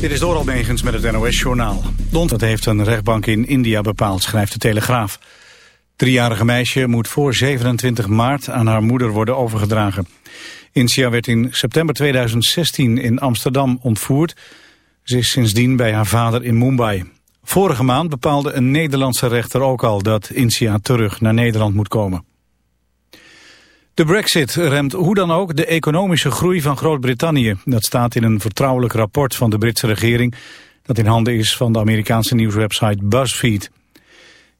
Dit is Doral Negens met het NOS-journaal. Dat heeft een rechtbank in India bepaald, schrijft de Telegraaf. Driejarige meisje moet voor 27 maart aan haar moeder worden overgedragen. Insia werd in september 2016 in Amsterdam ontvoerd. Ze is sindsdien bij haar vader in Mumbai. Vorige maand bepaalde een Nederlandse rechter ook al dat Insia terug naar Nederland moet komen. De brexit remt hoe dan ook de economische groei van Groot-Brittannië. Dat staat in een vertrouwelijk rapport van de Britse regering... dat in handen is van de Amerikaanse nieuwswebsite BuzzFeed.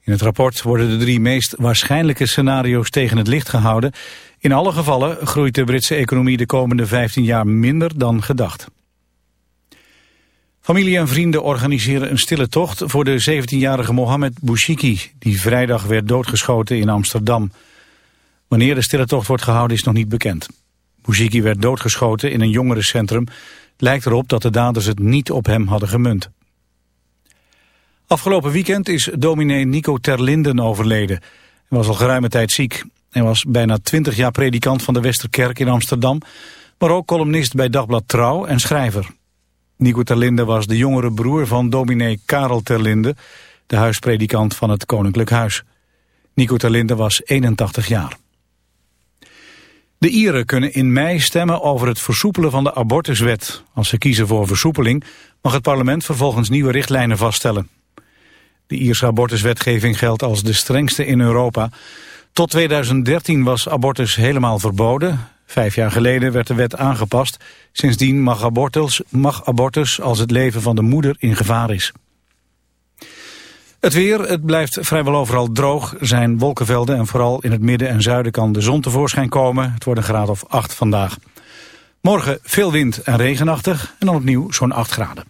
In het rapport worden de drie meest waarschijnlijke scenario's tegen het licht gehouden. In alle gevallen groeit de Britse economie de komende 15 jaar minder dan gedacht. Familie en vrienden organiseren een stille tocht voor de 17-jarige Mohamed Bouchiki... die vrijdag werd doodgeschoten in Amsterdam... Wanneer de stille tocht wordt gehouden is nog niet bekend. Bouchiki werd doodgeschoten in een jongerencentrum. lijkt erop dat de daders het niet op hem hadden gemunt. Afgelopen weekend is dominee Nico Terlinden overleden. Hij was al geruime tijd ziek. Hij was bijna twintig jaar predikant van de Westerkerk in Amsterdam... maar ook columnist bij Dagblad Trouw en schrijver. Nico Terlinde was de jongere broer van dominee Karel Terlinde... de huispredikant van het Koninklijk Huis. Nico Terlinde was 81 jaar. De Ieren kunnen in mei stemmen over het versoepelen van de abortuswet. Als ze kiezen voor versoepeling mag het parlement vervolgens nieuwe richtlijnen vaststellen. De Ierse abortuswetgeving geldt als de strengste in Europa. Tot 2013 was abortus helemaal verboden. Vijf jaar geleden werd de wet aangepast. Sindsdien mag abortus, mag abortus als het leven van de moeder in gevaar is. Het weer, het blijft vrijwel overal droog. Er zijn wolkenvelden en vooral in het midden en zuiden kan de zon tevoorschijn komen. Het wordt een graad of 8 vandaag. Morgen veel wind en regenachtig en dan opnieuw zo'n 8 graden.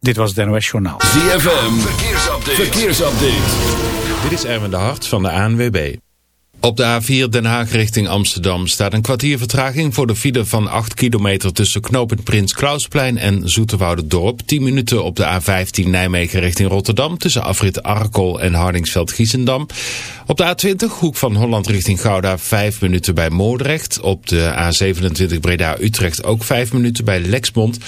Dit was het NOS Journaal. ZFM, verkeersupdate. verkeersupdate. Dit is Erwin de Hart van de ANWB. Op de A4 Den Haag richting Amsterdam staat een kwartier vertraging voor de file van 8 kilometer tussen knooppunt Prins Klausplein en Dorp. 10 minuten op de A15 Nijmegen richting Rotterdam tussen afrit Arkel en Hardingsveld-Giessendam. Op de A20 Hoek van Holland richting Gouda 5 minuten bij Moordrecht. Op de A27 Breda-Utrecht ook 5 minuten bij Lexmond.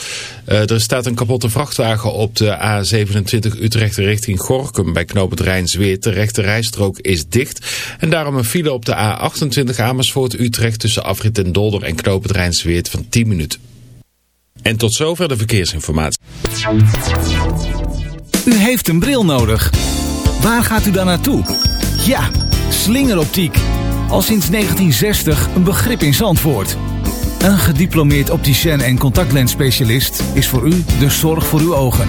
Uh, er staat een kapotte vrachtwagen op de A27 Utrecht richting Gorkum bij knooppunt Rijnsweert. De rijstrook is dicht en daarom een file op de A28 Amersfoort Utrecht tussen afrit en Dolder en knooppunt Rijnsweert van 10 minuten. En tot zover de verkeersinformatie. U heeft een bril nodig. Waar gaat u dan naartoe? Ja, slingeroptiek. Al sinds 1960 een begrip in Zandvoort. Een gediplomeerd opticien en contactlensspecialist is voor u de zorg voor uw ogen.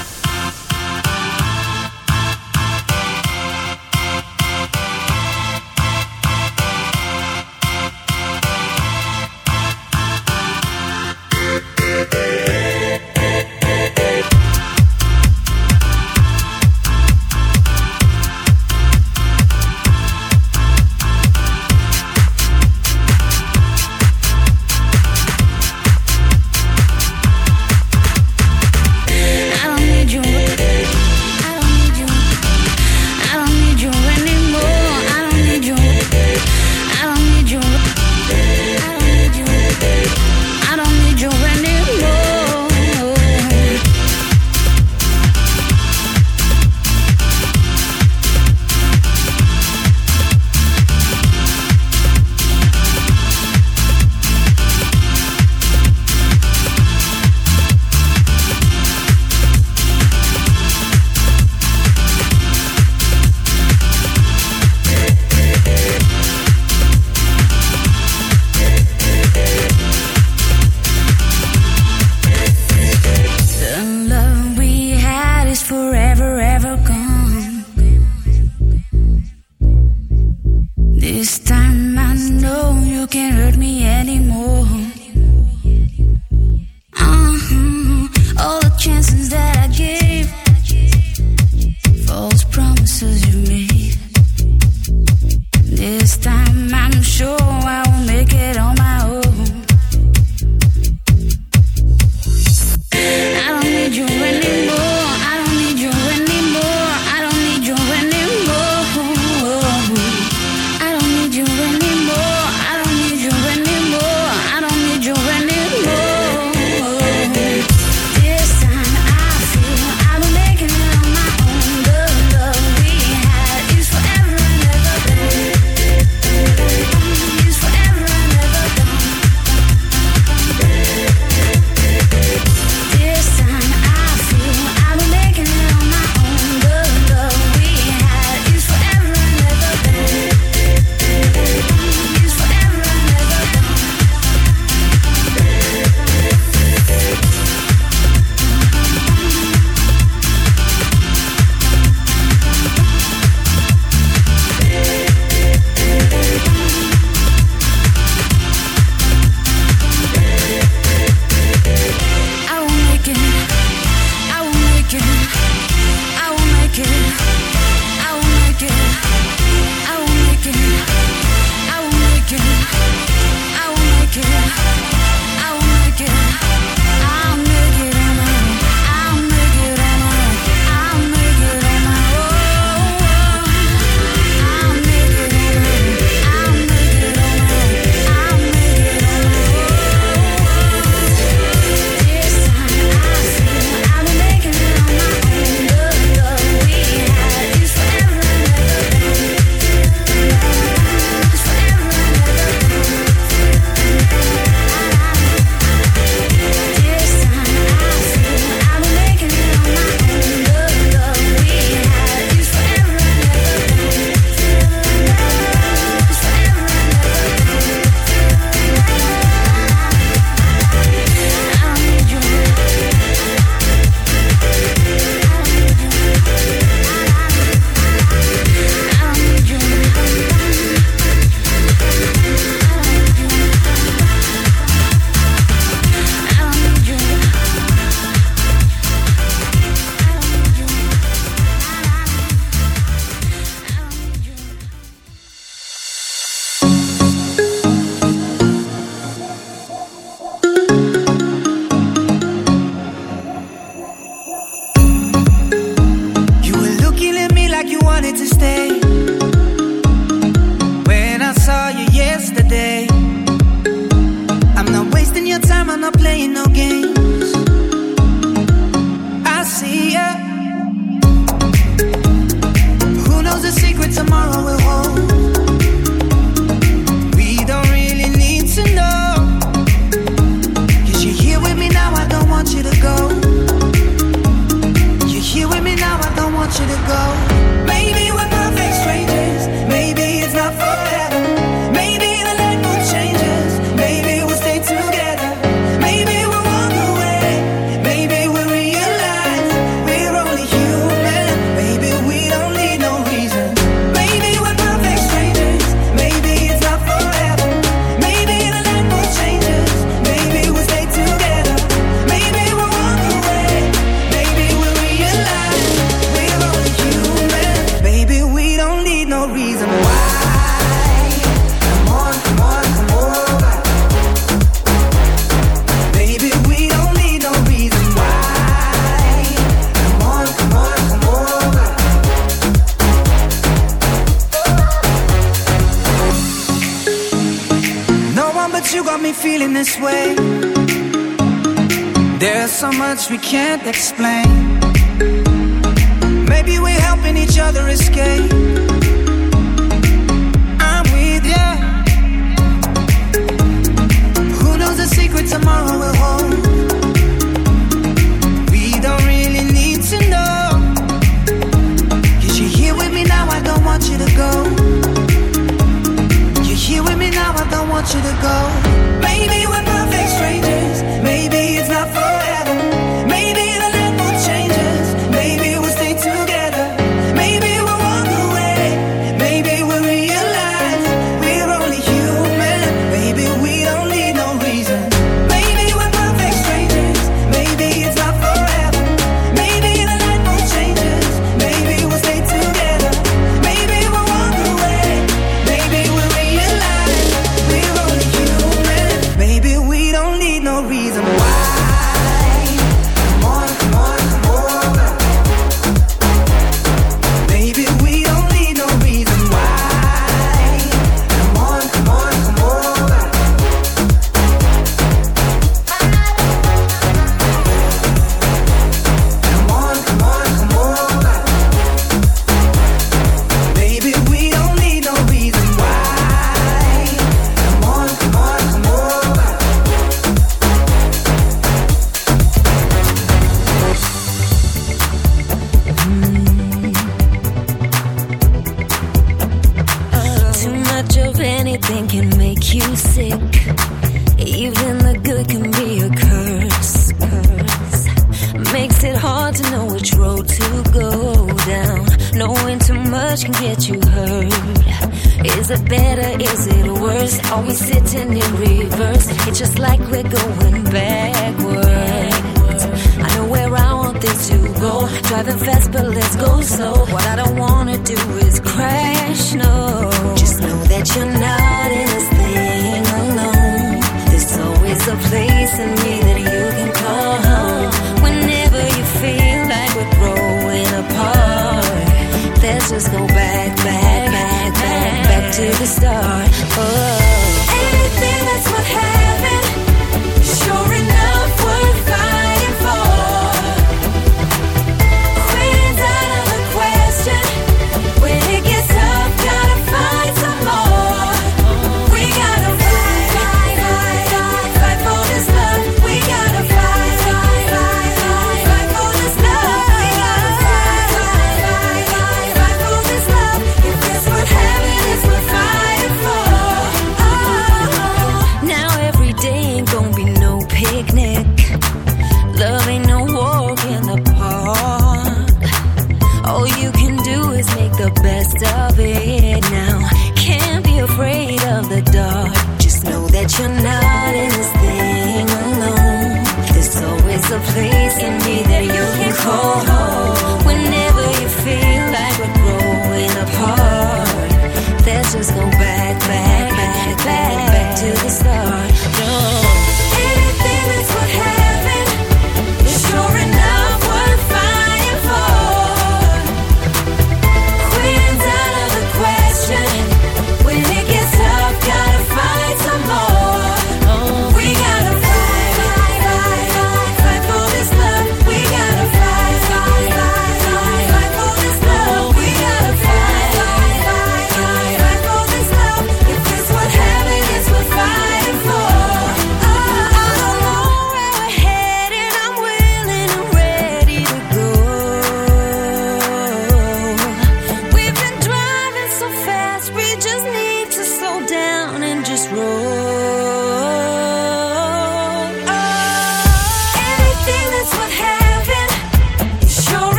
we can't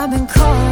I've been calling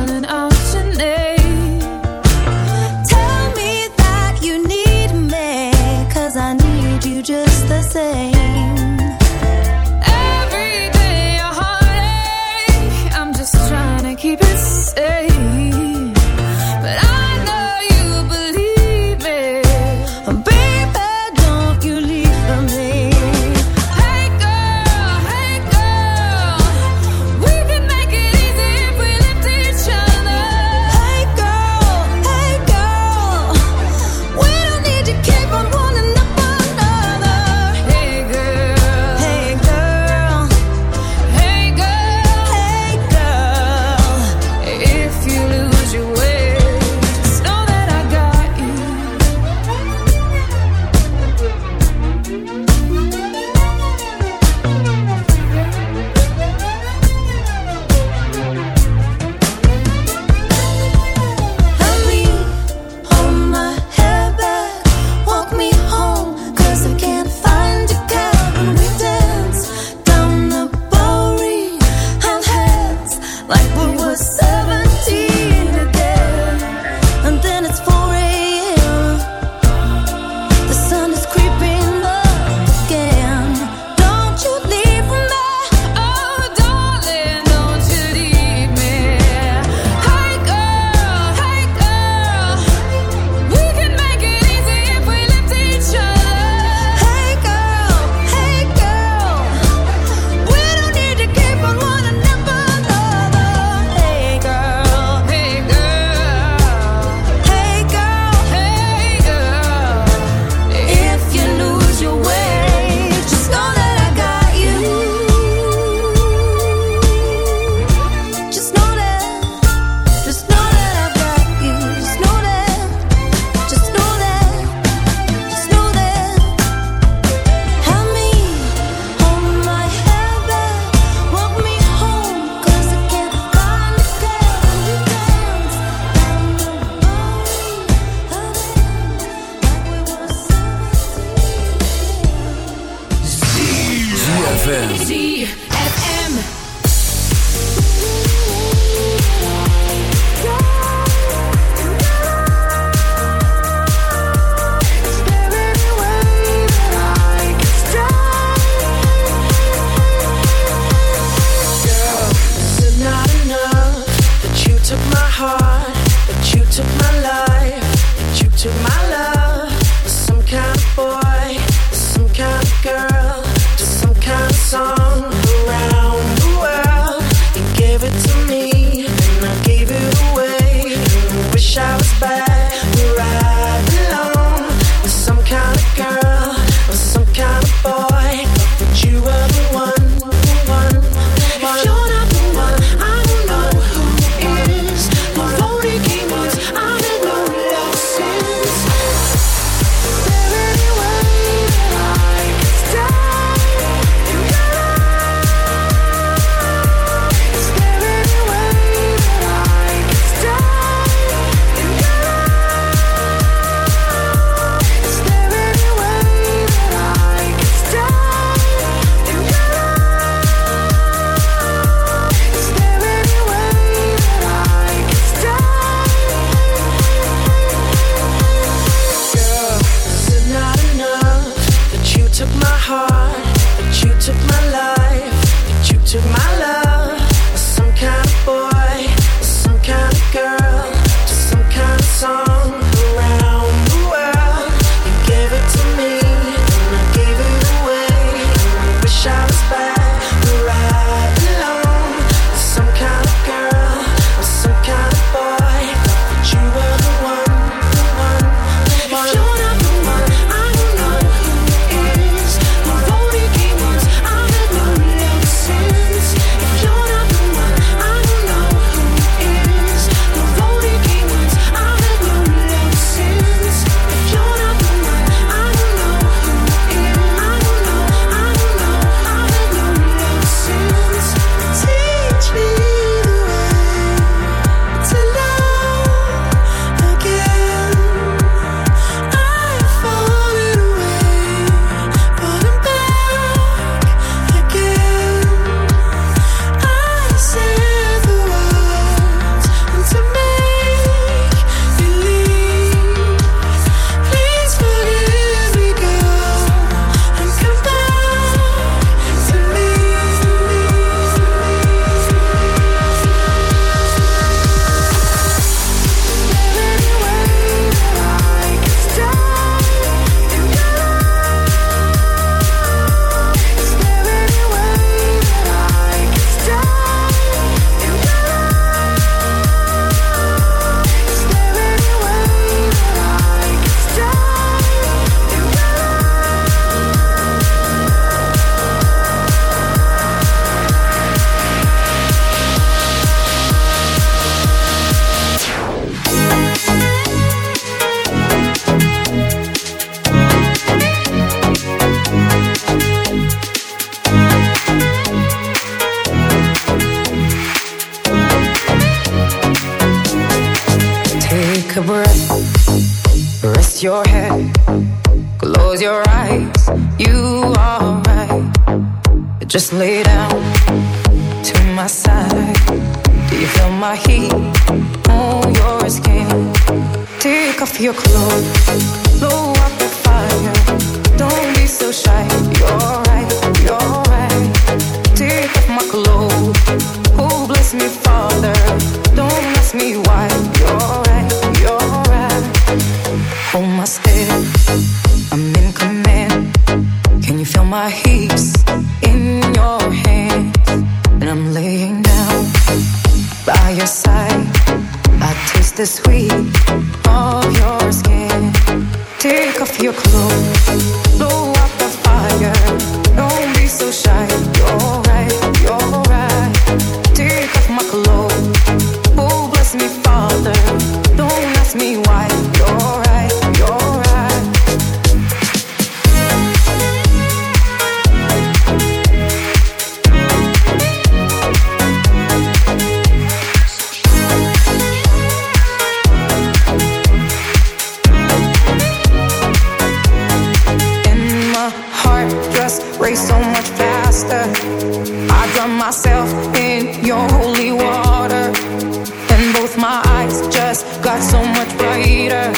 got so much brighter,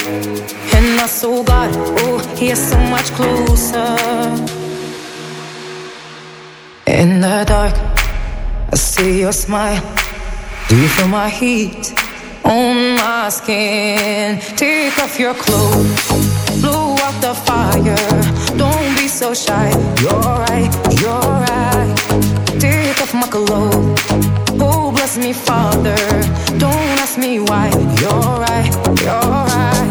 and my soul got oh, yeah, so much closer. In the dark, I see your smile. Do you feel my heat on my skin? Take off your clothes, blow out the fire. Don't be so shy. You're right, you're right. Take off my clothes, oh bless me, Father. Don't ask me why, you're right, you're right.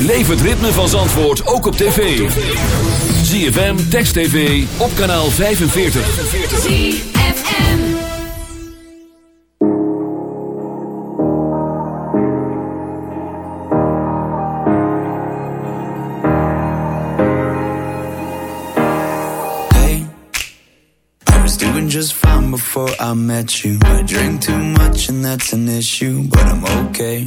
Beleef het ritme van Zandvoort ook op tv. ZFM, Text TV, op kanaal 45. ZFM Hey, I was doing just fine before I met you. I drink too much and that's an issue, but I'm okay.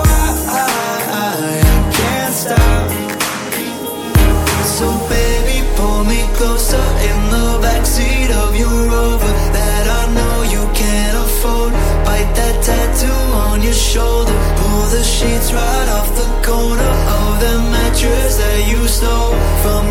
So from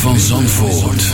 van Zandvoort.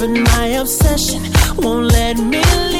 loving my obsession won't let me leave.